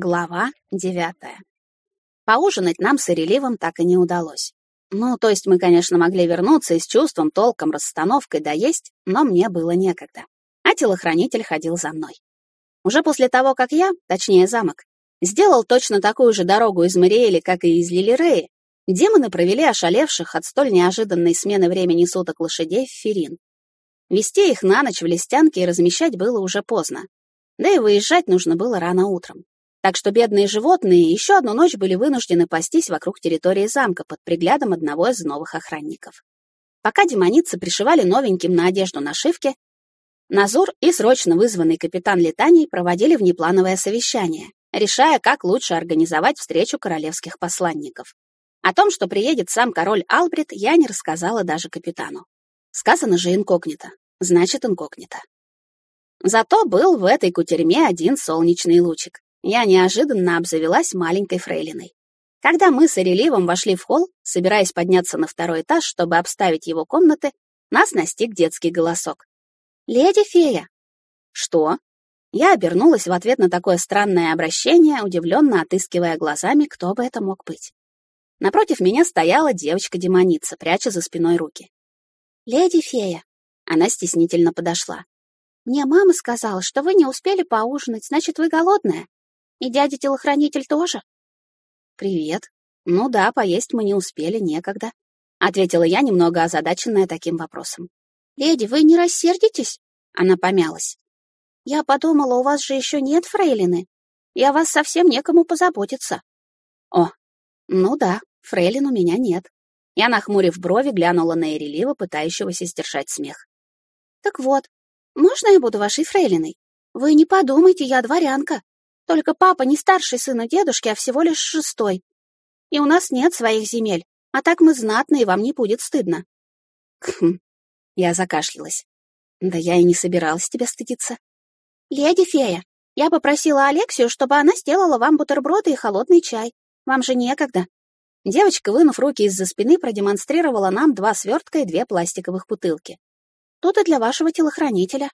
Глава девятая. Поужинать нам с Иреливом так и не удалось. Ну, то есть мы, конечно, могли вернуться и с чувством, толком, расстановкой доесть, но мне было некогда. А телохранитель ходил за мной. Уже после того, как я, точнее замок, сделал точно такую же дорогу из Мариэли, как и из Лилиреи, демоны провели ошалевших от столь неожиданной смены времени суток лошадей в Ферин. Вести их на ночь в Листянке и размещать было уже поздно. Да и выезжать нужно было рано утром. Так что бедные животные еще одну ночь были вынуждены пастись вокруг территории замка под приглядом одного из новых охранников. Пока демоницы пришивали новеньким на одежду нашивки, Назур и срочно вызванный капитан Летаний проводили внеплановое совещание, решая, как лучше организовать встречу королевских посланников. О том, что приедет сам король Албрит, я не рассказала даже капитану. Сказано же инкогнито, значит инкогнито. Зато был в этой кутерьме один солнечный лучик я неожиданно обзавелась маленькой фрейлиной. Когда мы с Эреливом вошли в холл, собираясь подняться на второй этаж, чтобы обставить его комнаты, нас настиг детский голосок. «Леди фея!» «Что?» Я обернулась в ответ на такое странное обращение, удивленно отыскивая глазами, кто бы это мог быть. Напротив меня стояла девочка-демоница, пряча за спиной руки. «Леди фея!» Она стеснительно подошла. «Мне мама сказала, что вы не успели поужинать, значит, вы голодная. И дядя-телохранитель тоже? Привет. Ну да, поесть мы не успели, некогда. Ответила я, немного озадаченная таким вопросом. Леди, вы не рассердитесь? Она помялась. Я подумала, у вас же еще нет фрейлины. И о вас совсем некому позаботиться. О, ну да, фрейлин у меня нет. Я, нахмурив брови, глянула на Эрелива, пытающегося сдержать смех. Так вот, можно я буду вашей фрейлиной? Вы не подумайте, я дворянка. Только папа не старший сын у дедушки, а всего лишь шестой. И у нас нет своих земель, а так мы знатные, вам не будет стыдно. Хм, я закашлялась. Да я и не собиралась тебя стыдиться. Леди фея, я попросила Алексию, чтобы она сделала вам бутерброды и холодный чай. Вам же некогда. Девочка, вынув руки из-за спины, продемонстрировала нам два свертка и две пластиковых бутылки. Тут и для вашего телохранителя.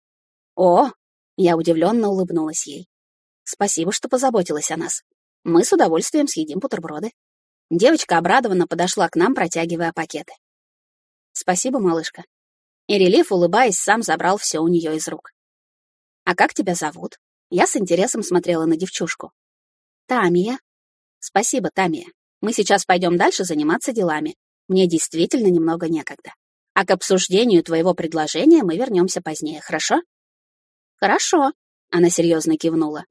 О, я удивленно улыбнулась ей. Спасибо, что позаботилась о нас. Мы с удовольствием съедим бутерброды. Девочка обрадованно подошла к нам, протягивая пакеты. Спасибо, малышка. И Релиф, улыбаясь, сам забрал все у нее из рук. А как тебя зовут? Я с интересом смотрела на девчушку. Тамия. Спасибо, Тамия. Мы сейчас пойдем дальше заниматься делами. Мне действительно немного некогда. А к обсуждению твоего предложения мы вернемся позднее, хорошо? Хорошо, она серьезно кивнула.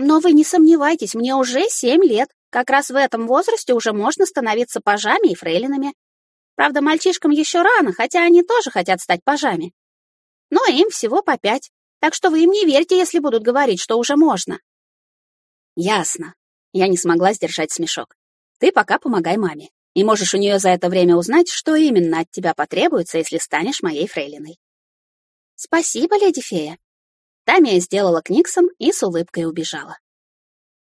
Но вы не сомневайтесь, мне уже семь лет. Как раз в этом возрасте уже можно становиться пажами и фрейлинами. Правда, мальчишкам еще рано, хотя они тоже хотят стать пажами. Но им всего по пять, так что вы им не верьте, если будут говорить, что уже можно. Ясно. Я не смогла сдержать смешок. Ты пока помогай маме, и можешь у нее за это время узнать, что именно от тебя потребуется, если станешь моей фрейлиной. Спасибо, леди фея. Тамия сделала книксон и с улыбкой убежала.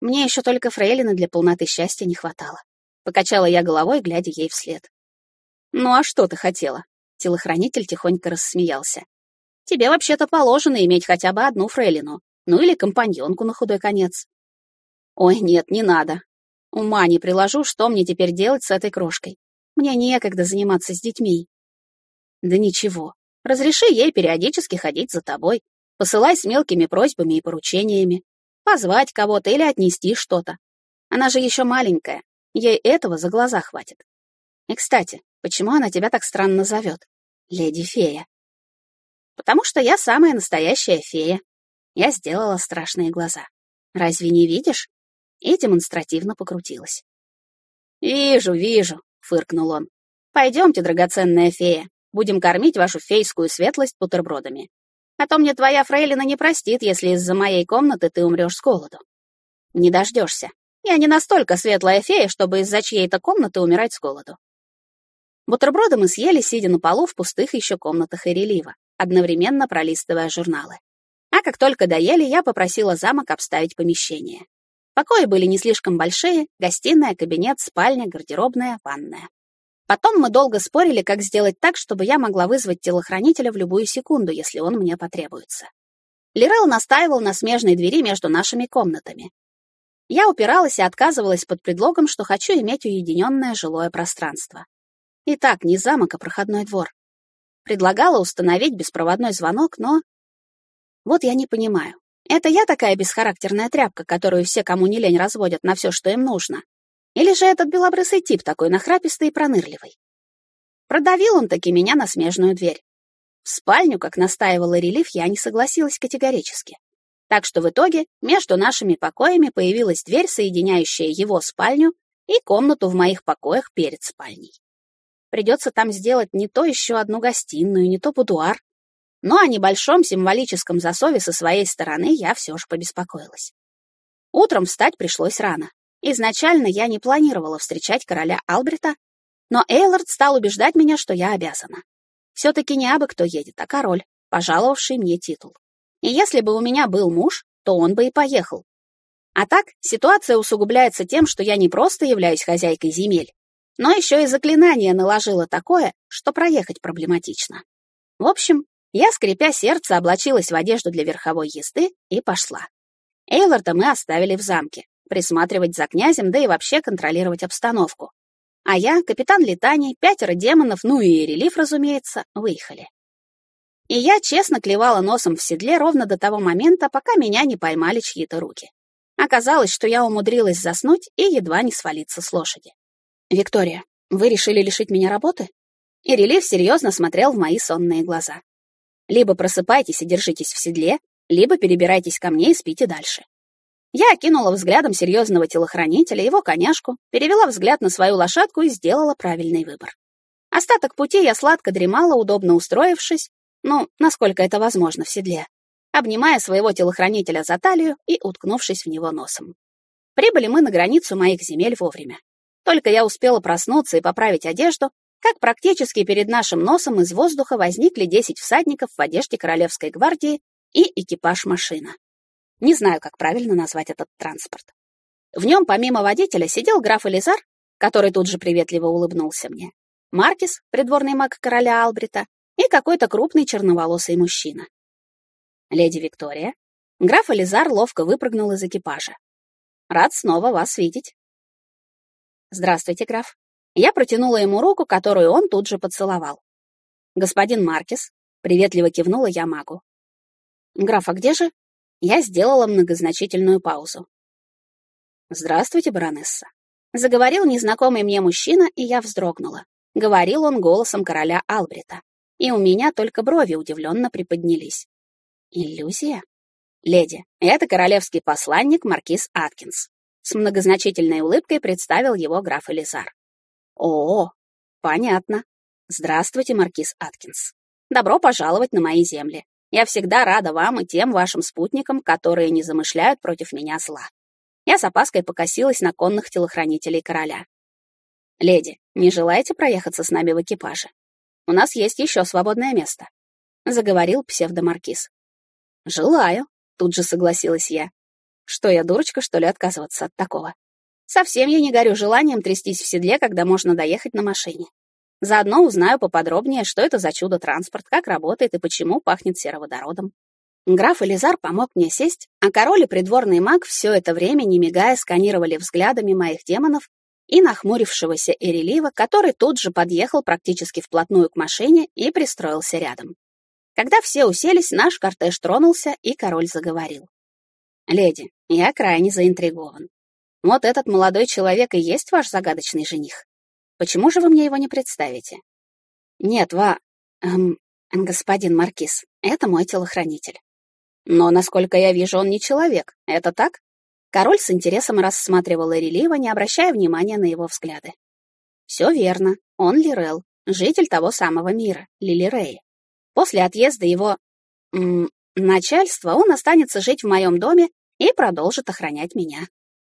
Мне еще только фрейлины для полноты счастья не хватало. Покачала я головой, глядя ей вслед. «Ну а что ты хотела?» Телохранитель тихонько рассмеялся. «Тебе вообще-то положено иметь хотя бы одну фрейлину, ну или компаньонку на худой конец». «Ой, нет, не надо. Ума не приложу, что мне теперь делать с этой крошкой. Мне некогда заниматься с детьми». «Да ничего. Разреши ей периодически ходить за тобой, Посылай с мелкими просьбами и поручениями. Позвать кого-то или отнести что-то. Она же еще маленькая. Ей этого за глаза хватит. И, кстати, почему она тебя так странно зовет? Леди-фея. Потому что я самая настоящая фея. Я сделала страшные глаза. Разве не видишь? И демонстративно покрутилась. «Вижу, вижу», — фыркнул он. «Пойдемте, драгоценная фея, будем кормить вашу фейскую светлость бутербродами. А то мне твоя фрейлина не простит, если из-за моей комнаты ты умрешь с голоду. Не дождешься. Я не настолько светлая фея, чтобы из-за чьей-то комнаты умирать с голоду. Бутерброды мы съели, сидя на полу в пустых еще комнатах Ирелива, одновременно пролистывая журналы. А как только доели, я попросила замок обставить помещение. Покои были не слишком большие, гостиная, кабинет, спальня, гардеробная, ванная. Потом мы долго спорили, как сделать так, чтобы я могла вызвать телохранителя в любую секунду, если он мне потребуется. Лирел настаивал на смежной двери между нашими комнатами. я упиралась и отказывалась под предлогом, что хочу иметь уединенное жилое пространство. Итак, не замок, а проходной двор. Предлагала установить беспроводной звонок, но... Вот я не понимаю. Это я такая бесхарактерная тряпка, которую все, кому не лень, разводят на все, что им нужно? Или же этот белобрысый тип такой нахрапистый и пронырливый? Продавил он таки меня на смежную дверь. В спальню, как настаивала релиф, я не согласилась категорически. Так что в итоге между нашими покоями появилась дверь, соединяющая его спальню и комнату в моих покоях перед спальней. Придется там сделать не то еще одну гостиную, не то будуар. Но о небольшом символическом засове со своей стороны я все же побеспокоилась. Утром встать пришлось рано. Изначально я не планировала встречать короля Албрета, но Эйлорд стал убеждать меня, что я обязана. Все-таки не абы кто едет, а король, пожаловавший мне титул. И если бы у меня был муж, то он бы и поехал. А так, ситуация усугубляется тем, что я не просто являюсь хозяйкой земель, но еще и заклинание наложило такое, что проехать проблематично. В общем, я, скрипя сердце, облачилась в одежду для верховой езды и пошла. Эйлорда мы оставили в замке, присматривать за князем, да и вообще контролировать обстановку. А я, капитан летаний, пятеро демонов, ну и релиф, разумеется, выехали. И я честно клевала носом в седле ровно до того момента, пока меня не поймали чьи-то руки. Оказалось, что я умудрилась заснуть и едва не свалиться с лошади. «Виктория, вы решили лишить меня работы?» И релиф серьезно смотрел в мои сонные глаза. «Либо просыпайтесь и держитесь в седле, либо перебирайтесь ко мне и спите дальше». Я окинула взглядом серьезного телохранителя, его коняшку, перевела взгляд на свою лошадку и сделала правильный выбор. Остаток пути я сладко дремала, удобно устроившись, ну, насколько это возможно в седле, обнимая своего телохранителя за талию и уткнувшись в него носом. Прибыли мы на границу моих земель вовремя. Только я успела проснуться и поправить одежду, как практически перед нашим носом из воздуха возникли 10 всадников в одежде Королевской гвардии и экипаж машина. Не знаю, как правильно назвать этот транспорт. В нем помимо водителя сидел граф Элизар, который тут же приветливо улыбнулся мне, Маркис, придворный маг короля Албрита, и какой-то крупный черноволосый мужчина. Леди Виктория, граф Элизар ловко выпрыгнул из экипажа. Рад снова вас видеть. «Здравствуйте, граф». Я протянула ему руку, которую он тут же поцеловал. «Господин Маркис», — приветливо кивнула я магу. «Граф, а где же?» Я сделала многозначительную паузу. «Здравствуйте, баронесса». Заговорил незнакомый мне мужчина, и я вздрогнула. Говорил он голосом короля Албрита. И у меня только брови удивленно приподнялись. Иллюзия? Леди, это королевский посланник маркиз Аткинс. С многозначительной улыбкой представил его граф Элизар. О, понятно. Здравствуйте, маркиз Аткинс. Добро пожаловать на мои земли. Я всегда рада вам и тем вашим спутникам, которые не замышляют против меня зла. Я с опаской покосилась на конных телохранителей короля. «Леди, не желаете проехаться с нами в экипаже? У нас есть еще свободное место», — заговорил псевдомаркиз. «Желаю», — тут же согласилась я. Что я, дурочка, что ли, отказываться от такого? Совсем я не горю желанием трястись в седле, когда можно доехать на машине. Заодно узнаю поподробнее, что это за чудо-транспорт, как работает и почему пахнет сероводородом. Граф Элизар помог мне сесть, а король и придворный маг все это время, не мигая, сканировали взглядами моих демонов и нахмурившегося Эрелива, который тут же подъехал практически вплотную к машине и пристроился рядом. Когда все уселись, наш кортеж тронулся, и король заговорил. «Леди, я крайне заинтригован. Вот этот молодой человек и есть ваш загадочный жених. Почему же вы мне его не представите?» «Нет, ва... Эм, господин Маркиз, это мой телохранитель». «Но, насколько я вижу, он не человек. Это так?» Король с интересом рассматривал Эрелива, не обращая внимания на его взгляды. «Все верно. Он Лирел, житель того самого мира, Лилиреи. После отъезда его... М, начальства он останется жить в моем доме и продолжит охранять меня.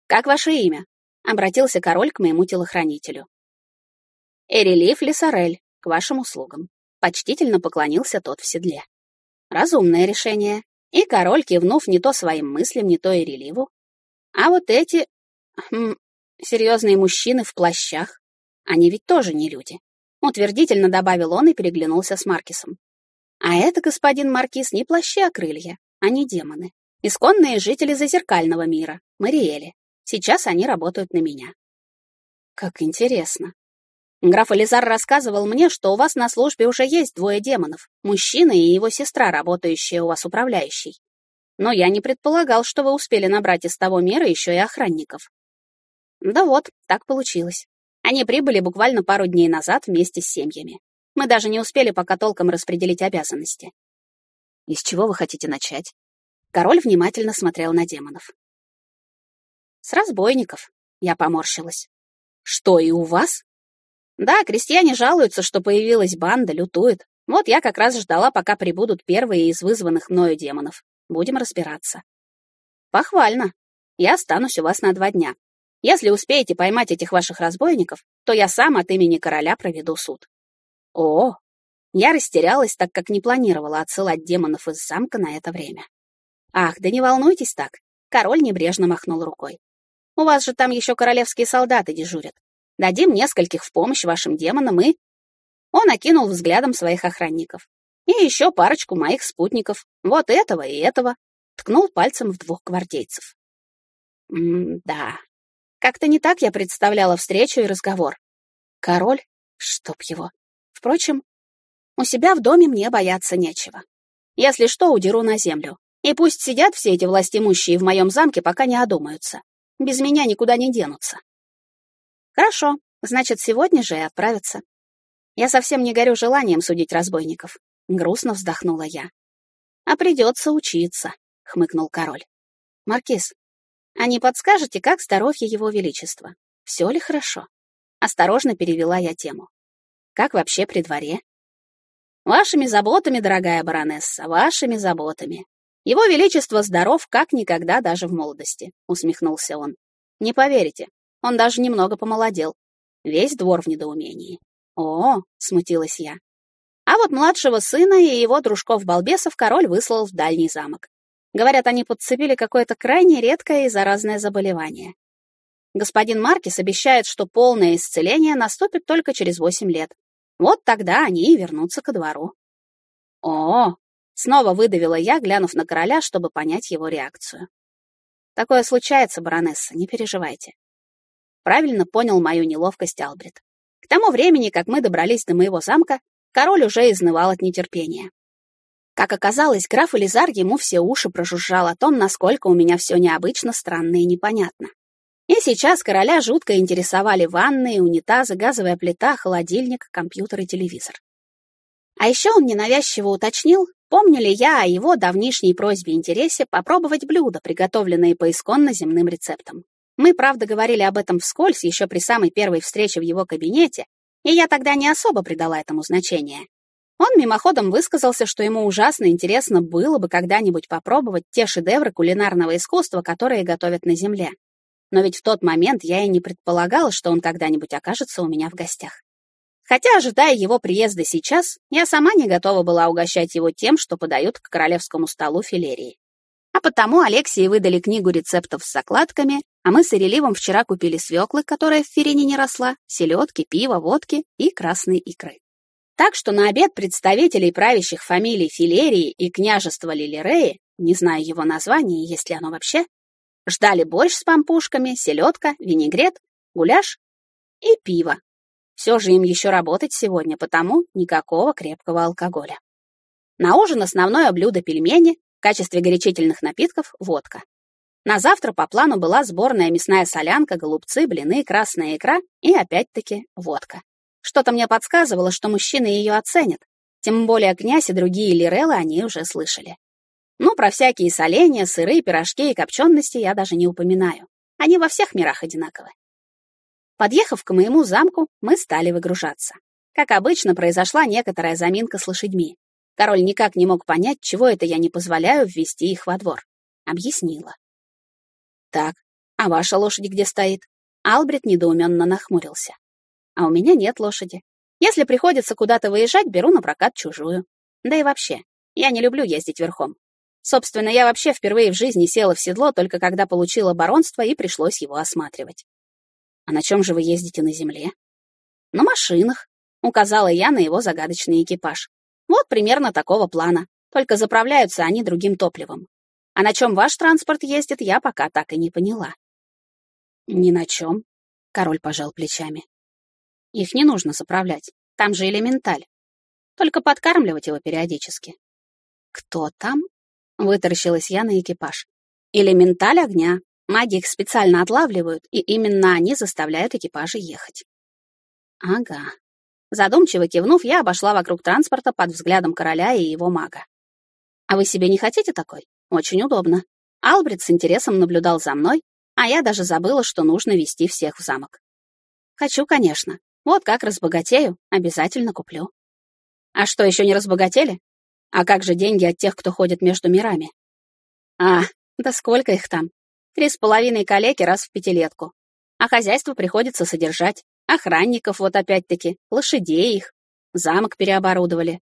«Как ваше имя?» — обратился король к моему телохранителю. «Эрелиф Лисарель, к вашим услугам», — почтительно поклонился тот в седле. Разумное решение. И король, кивнув не то своим мыслям, не то Эреливу. А вот эти... Хм, серьезные мужчины в плащах, они ведь тоже не люди. Утвердительно добавил он и переглянулся с Маркисом. А это, господин Маркиз, не плащи, а крылья, они демоны. Исконные жители зазеркального мира, Мариэли. Сейчас они работают на меня. Как интересно. Граф Элизар рассказывал мне, что у вас на службе уже есть двое демонов, мужчина и его сестра, работающие у вас управляющей. Но я не предполагал, что вы успели набрать из того мира еще и охранников. Да вот, так получилось. Они прибыли буквально пару дней назад вместе с семьями. Мы даже не успели пока толком распределить обязанности. Из чего вы хотите начать? Король внимательно смотрел на демонов. С разбойников. Я поморщилась. Что, и у вас? Да, крестьяне жалуются, что появилась банда, лютует. Вот я как раз ждала, пока прибудут первые из вызванных мною демонов. Будем разбираться. Похвально. Я останусь у вас на два дня. Если успеете поймать этих ваших разбойников, то я сам от имени короля проведу суд. О, я растерялась, так как не планировала отсылать демонов из замка на это время. Ах, да не волнуйтесь так. Король небрежно махнул рукой. У вас же там еще королевские солдаты дежурят. Дадим нескольких в помощь вашим демонам и... Он окинул взглядом своих охранников. И еще парочку моих спутников. Вот этого и этого. Ткнул пальцем в двух гвардейцев. М-да. Как-то не так я представляла встречу и разговор. Король? Чтоб его. Впрочем, у себя в доме мне бояться нечего. Если что, удеру на землю. И пусть сидят все эти властимущие в моем замке, пока не одумаются. Без меня никуда не денутся. Хорошо, значит, сегодня же и отправятся. Я совсем не горю желанием судить разбойников. Грустно вздохнула я. А придется учиться, хмыкнул король. Маркиз, а не подскажете, как здоровье его величества? Все ли хорошо? Осторожно перевела я тему. Как вообще при дворе? Вашими заботами, дорогая баронесса, вашими заботами. Его величество здоров как никогда даже в молодости, усмехнулся он. Не поверите, он даже немного помолодел. Весь двор в недоумении. О, смутилась я. А вот младшего сына и его дружков-балбесов король выслал в дальний замок. Говорят, они подцепили какое-то крайне редкое и заразное заболевание. Господин Маркис обещает, что полное исцеление наступит только через восемь лет. Вот тогда они и вернутся ко двору. О, снова выдавила я, глянув на короля, чтобы понять его реакцию. Такое случается, баронесса, не переживайте правильно понял мою неловкость Албрит. К тому времени, как мы добрались до моего замка, король уже изнывал от нетерпения. Как оказалось, граф Элизар ему все уши прожужжал о том, насколько у меня все необычно, странно и непонятно. И сейчас короля жутко интересовали ванны, унитазы, газовая плита, холодильник, компьютер и телевизор. А еще он ненавязчиво уточнил, помню ли я о его давнишней просьбе интересе попробовать блюда, приготовленные по исконно земным рецептам. Мы, правда, говорили об этом вскользь еще при самой первой встрече в его кабинете, и я тогда не особо придала этому значения. Он мимоходом высказался, что ему ужасно интересно было бы когда-нибудь попробовать те шедевры кулинарного искусства, которые готовят на Земле. Но ведь в тот момент я и не предполагала, что он когда-нибудь окажется у меня в гостях. Хотя, ожидая его приезда сейчас, я сама не готова была угощать его тем, что подают к королевскому столу филерии. А потому Алексии выдали книгу рецептов с закладками, а мы с Иреливом вчера купили свеклы, которая в Ферине не росла, селедки, пиво, водки и красной икры. Так что на обед представителей правящих фамилий Филерии и княжества Лилиреи, не знаю его названия, есть ли оно вообще, ждали борщ с пампушками, селедка, винегрет, гуляш и пиво. Все же им еще работать сегодня, потому никакого крепкого алкоголя. На ужин основное блюдо пельмени, в качестве горячительных напитков — водка. На завтра по плану была сборная мясная солянка, голубцы, блины, красная икра и, опять-таки, водка. Что-то мне подсказывало, что мужчины ее оценят. Тем более князь и другие лирелы они уже слышали. Ну, про всякие соленья, сыры, пирожки и копчености я даже не упоминаю. Они во всех мирах одинаковы. Подъехав к моему замку, мы стали выгружаться. Как обычно, произошла некоторая заминка с лошадьми. Король никак не мог понять, чего это я не позволяю ввести их во двор. Объяснила. «Так, а ваша лошадь где стоит?» Албрит недоуменно нахмурился. «А у меня нет лошади. Если приходится куда-то выезжать, беру на прокат чужую. Да и вообще, я не люблю ездить верхом. Собственно, я вообще впервые в жизни села в седло, только когда получила баронство и пришлось его осматривать. А на чем же вы ездите на земле? На машинах, указала я на его загадочный экипаж. Вот примерно такого плана, только заправляются они другим топливом. А на чем ваш транспорт ездит, я пока так и не поняла. Ни на чем. Король пожал плечами. Их не нужно заправлять. Там же элементаль. Только подкармливать его периодически. Кто там? Вытаращилась я на экипаж. Элементаль огня. Маги их специально отлавливают, и именно они заставляют экипажи ехать. Ага. Задумчиво кивнув, я обошла вокруг транспорта под взглядом короля и его мага. А вы себе не хотите такой? Очень удобно. Албрит с интересом наблюдал за мной, а я даже забыла, что нужно вести всех в замок. Хочу, конечно. Вот как разбогатею, обязательно куплю. А что, еще не разбогатели? А как же деньги от тех, кто ходит между мирами? А, да сколько их там? Три с половиной калеки раз в пятилетку. А хозяйство приходится содержать. Охранников вот опять-таки, лошадей их. Замок переоборудовали.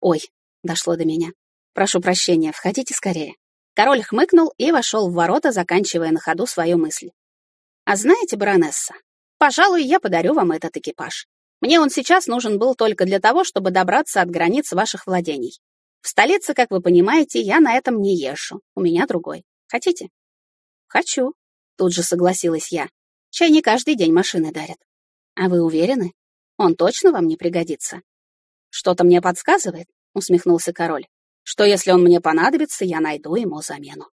Ой, дошло до меня. Прошу прощения, входите скорее. Король хмыкнул и вошел в ворота, заканчивая на ходу свою мысль. А знаете, баронесса, пожалуй, я подарю вам этот экипаж. Мне он сейчас нужен был только для того, чтобы добраться от границ ваших владений. В столице, как вы понимаете, я на этом не езжу. У меня другой. Хотите? Хочу. Тут же согласилась я. Чай не каждый день машины дарят. А вы уверены? Он точно вам не пригодится? Что-то мне подсказывает, усмехнулся король, что если он мне понадобится, я найду ему замену.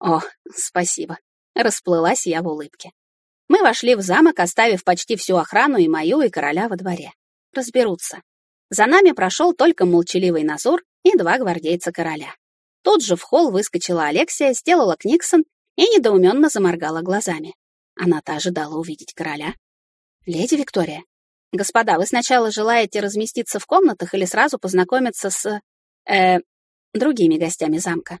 О, спасибо. Расплылась я в улыбке. Мы вошли в замок, оставив почти всю охрану и мою, и короля во дворе. Разберутся. За нами прошел только молчаливый Назур и два гвардейца короля. Тут же в холл выскочила Алексия, сделала книксон и недоуменно заморгала глазами. Она-то ожидала увидеть короля. «Леди Виктория, господа, вы сначала желаете разместиться в комнатах или сразу познакомиться с... э... другими гостями замка?»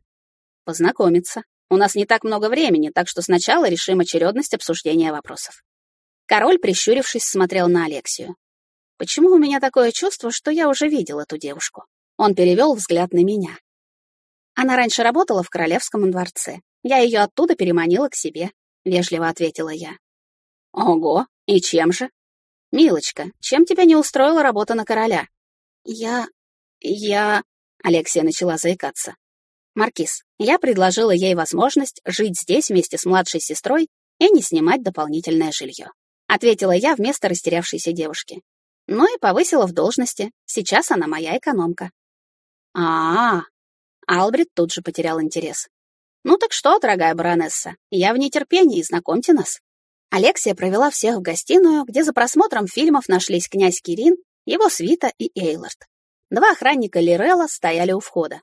«Познакомиться. У нас не так много времени, так что сначала решим очередность обсуждения вопросов». Король, прищурившись, смотрел на Алексию. «Почему у меня такое чувство, что я уже видел эту девушку?» Он перевел взгляд на меня. Она раньше работала в королевском дворце. Я ее оттуда переманила к себе, — вежливо ответила я. Ого, и чем же? Милочка, чем тебя не устроила работа на короля? Я... я... Алексия начала заикаться. Маркиз, я предложила ей возможность жить здесь вместе с младшей сестрой и не снимать дополнительное жилье. Ответила я вместо растерявшейся девушки. Ну и повысила в должности. Сейчас она моя экономка. А, -а, -а. Албрит тут же потерял интерес. Ну так что, дорогая баронесса, я в нетерпении, знакомьте нас. Алексия провела всех в гостиную, где за просмотром фильмов нашлись князь Кирин, его свита и Эйлорд. Два охранника Лирелла стояли у входа.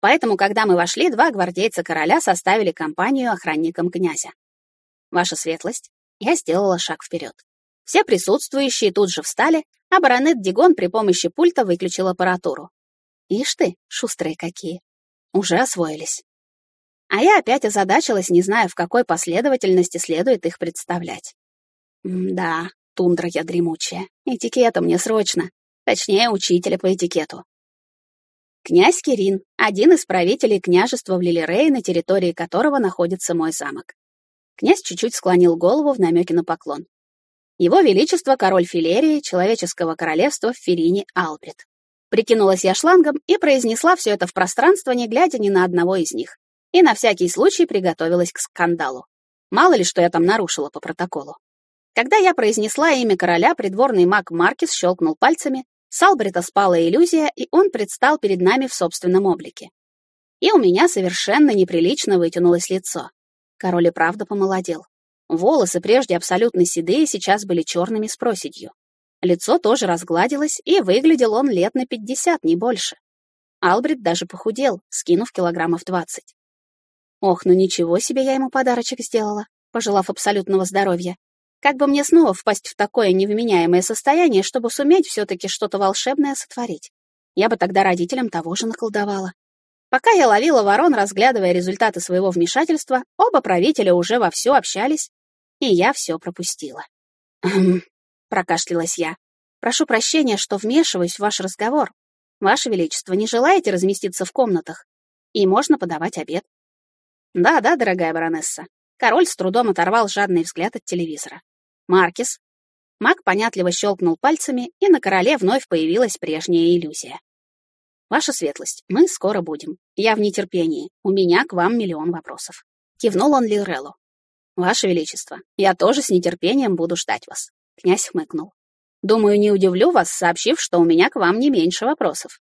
Поэтому, когда мы вошли, два гвардейца короля составили компанию охранникам князя. Ваша светлость, я сделала шаг вперед. Все присутствующие тут же встали, а баронет Дигон при помощи пульта выключил аппаратуру. Ишь ты, шустрые какие. Уже освоились. А я опять озадачилась, не зная, в какой последовательности следует их представлять. М да, тундра я дремучая. Этикета мне срочно. Точнее, учителя по этикету. Князь Кирин, один из правителей княжества в Лилирее, на территории которого находится мой замок. Князь чуть-чуть склонил голову в намеке на поклон. Его Величество король Филерии, человеческого королевства в Ферине Албрит. Прикинулась я шлангом и произнесла все это в пространство, не глядя ни на одного из них и на всякий случай приготовилась к скандалу. Мало ли, что я там нарушила по протоколу. Когда я произнесла имя короля, придворный маг Маркис щелкнул пальцами, с Албрита спала иллюзия, и он предстал перед нами в собственном облике. И у меня совершенно неприлично вытянулось лицо. Король и правда помолодел. Волосы, прежде абсолютно седые, сейчас были черными с проседью. Лицо тоже разгладилось, и выглядел он лет на пятьдесят, не больше. Албрит даже похудел, скинув килограммов двадцать. Ох, ну ничего себе я ему подарочек сделала, пожелав абсолютного здоровья. Как бы мне снова впасть в такое невменяемое состояние, чтобы суметь все-таки что-то волшебное сотворить? Я бы тогда родителям того же наколдовала. Пока я ловила ворон, разглядывая результаты своего вмешательства, оба правителя уже вовсю общались, и я все пропустила. «Хм», прокашлялась я. «Прошу прощения, что вмешиваюсь в ваш разговор. Ваше Величество, не желаете разместиться в комнатах? И можно подавать обед. «Да-да, дорогая баронесса». Король с трудом оторвал жадный взгляд от телевизора. «Маркис». Маг понятливо щелкнул пальцами, и на короле вновь появилась прежняя иллюзия. «Ваша светлость, мы скоро будем. Я в нетерпении. У меня к вам миллион вопросов». Кивнул он Лиреллу. Ваше Величество, я тоже с нетерпением буду ждать вас. Князь хмыкнул. Думаю, не удивлю вас, сообщив, что у меня к вам не меньше вопросов.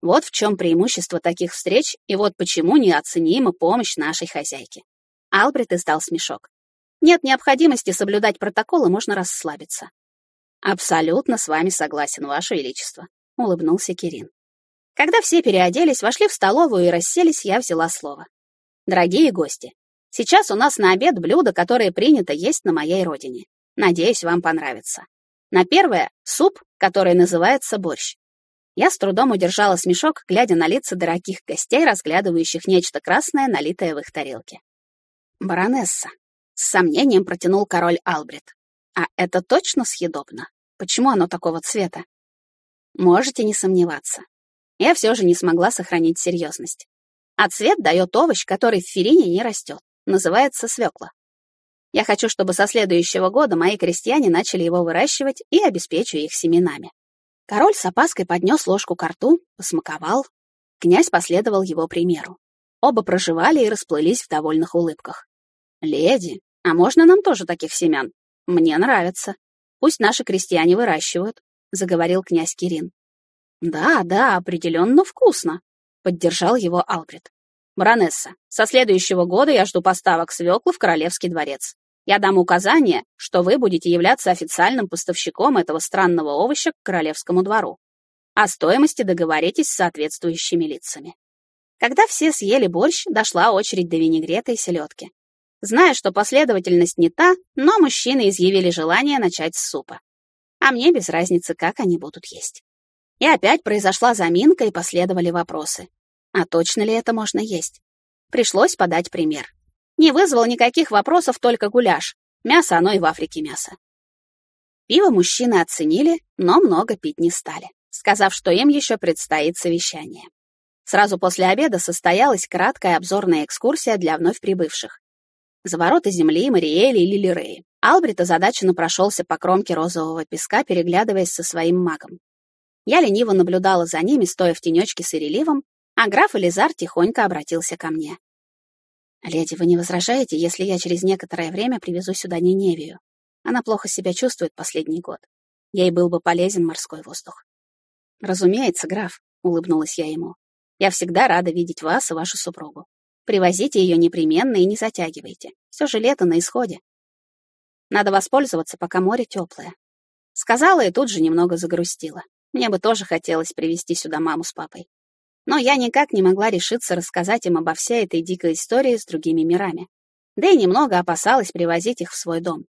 Вот в чем преимущество таких встреч, и вот почему неоценима помощь нашей хозяйки. Албрит издал смешок. Нет необходимости соблюдать протоколы, можно расслабиться. Абсолютно с вами согласен, Ваше Величество, улыбнулся Кирин. Когда все переоделись, вошли в столовую и расселись, я взяла слово. Дорогие гости, сейчас у нас на обед блюда, которые принято есть на моей родине. Надеюсь, вам понравится. На первое — суп, который называется борщ. Я с трудом удержала смешок, глядя на лица дорогих гостей, разглядывающих нечто красное, налитое в их тарелке. «Баронесса», — с сомнением протянул король Албрит. «А это точно съедобно? Почему оно такого цвета?» Можете не сомневаться. Я все же не смогла сохранить серьезность. А цвет дает овощ, который в Ферине не растет. Называется свекла. Я хочу, чтобы со следующего года мои крестьяне начали его выращивать и обеспечу их семенами. Король с опаской поднес ложку к рту, посмаковал. Князь последовал его примеру. Оба проживали и расплылись в довольных улыбках. «Леди, а можно нам тоже таких семян? Мне нравится. Пусть наши крестьяне выращивают», — заговорил князь Кирин. «Да, да, определенно вкусно», — поддержал его Албрит. «Баронесса, со следующего года я жду поставок свеклы в Королевский дворец. Я дам указание, что вы будете являться официальным поставщиком этого странного овоща к королевскому двору. О стоимости договоритесь с соответствующими лицами. Когда все съели борщ, дошла очередь до винегрета и селедки. Зная, что последовательность не та, но мужчины изъявили желание начать с супа. А мне без разницы, как они будут есть. И опять произошла заминка, и последовали вопросы. А точно ли это можно есть? Пришлось подать пример. Не вызвал никаких вопросов только гуляш. Мясо оно и в Африке мясо. Пиво мужчины оценили, но много пить не стали, сказав, что им еще предстоит совещание. Сразу после обеда состоялась краткая обзорная экскурсия для вновь прибывших. За ворота земли Мариэли и Лилиреи. Албрит озадаченно прошелся по кромке розового песка, переглядываясь со своим магом. Я лениво наблюдала за ними, стоя в тенечке с Иреливом, а граф Элизар тихонько обратился ко мне. «Леди, вы не возражаете, если я через некоторое время привезу сюда Ниневию? Она плохо себя чувствует последний год. Ей был бы полезен морской воздух». «Разумеется, граф», — улыбнулась я ему. «Я всегда рада видеть вас и вашу супругу. Привозите ее непременно и не затягивайте. Все же лето на исходе. Надо воспользоваться, пока море теплое». Сказала и тут же немного загрустила. Мне бы тоже хотелось привезти сюда маму с папой. Но я никак не могла решиться рассказать им обо всей этой дикой истории с другими мирами. Да и немного опасалась привозить их в свой дом.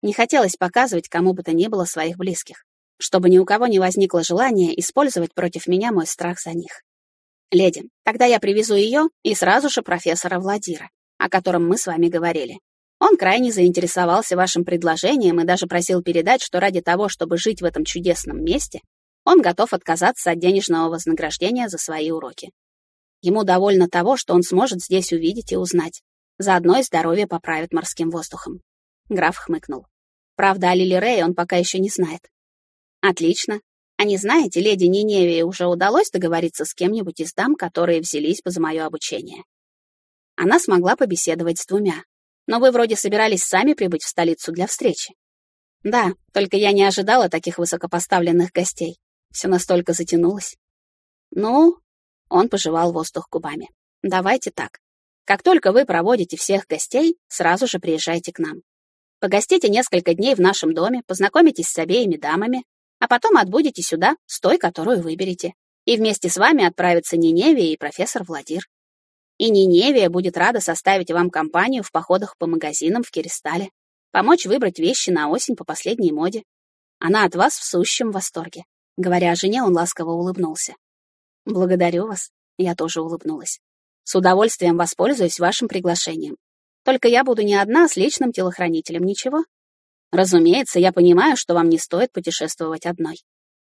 Не хотелось показывать кому бы то ни было своих близких, чтобы ни у кого не возникло желания использовать против меня мой страх за них. Леди, тогда я привезу ее и сразу же профессора Владира, о котором мы с вами говорили. Он крайне заинтересовался вашим предложением и даже просил передать, что ради того, чтобы жить в этом чудесном месте, он готов отказаться от денежного вознаграждения за свои уроки. Ему довольно того, что он сможет здесь увидеть и узнать. Заодно и здоровье поправит морским воздухом. Граф хмыкнул. Правда, о Лили Рэй он пока еще не знает. Отлично. А не знаете, леди Ниневии уже удалось договориться с кем-нибудь из дам, которые взялись бы за мое обучение? Она смогла побеседовать с двумя. Но вы вроде собирались сами прибыть в столицу для встречи. Да, только я не ожидала таких высокопоставленных гостей. Все настолько затянулось. Ну, он пожевал воздух губами. Давайте так. Как только вы проводите всех гостей, сразу же приезжайте к нам. Погостите несколько дней в нашем доме, познакомитесь с обеими дамами, а потом отбудете сюда с той, которую выберете. И вместе с вами отправятся Ниневия и профессор Владир. И Ниневия будет рада составить вам компанию в походах по магазинам в Киристале, помочь выбрать вещи на осень по последней моде. Она от вас в сущем восторге. Говоря о жене, он ласково улыбнулся. «Благодарю вас». Я тоже улыбнулась. «С удовольствием воспользуюсь вашим приглашением. Только я буду не одна с личным телохранителем, ничего?» «Разумеется, я понимаю, что вам не стоит путешествовать одной».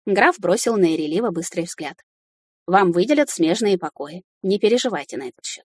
Граф бросил на Эрелива быстрый взгляд. «Вам выделят смежные покои. Не переживайте на этот счет».